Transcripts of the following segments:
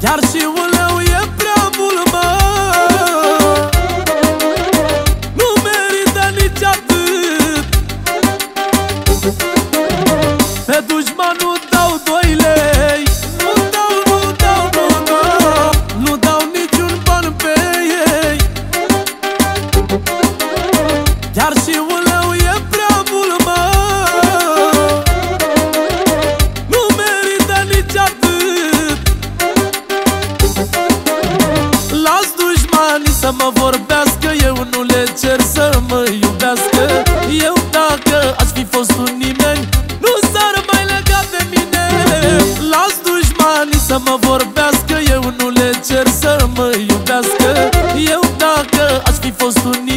Chiar și un leu e prea mult, mă. Nu merită nici atât. Pe dușmanul nu dau doi lei cer să mă iubească. Eu dacă aș fi fost un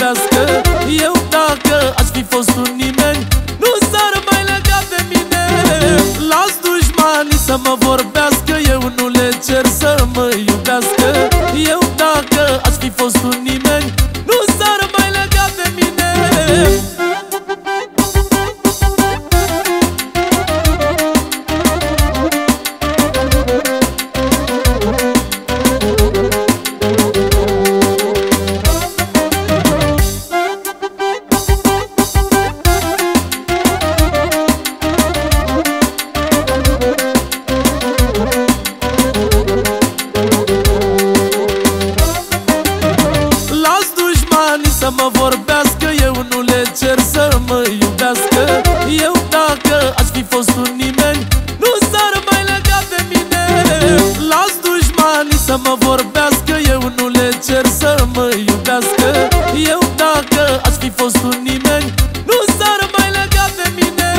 iubească Eu dacă aș fi fost un nimeni Nu s-ar mai lega de mine. Las dușmanii să mă vorbească Eu nu le cer să mă iubească. Eu dacă aș fi fost un nimeni Nu s-ar mai lega de mine. fost un nimeni Nu s-ar mai lega de mine.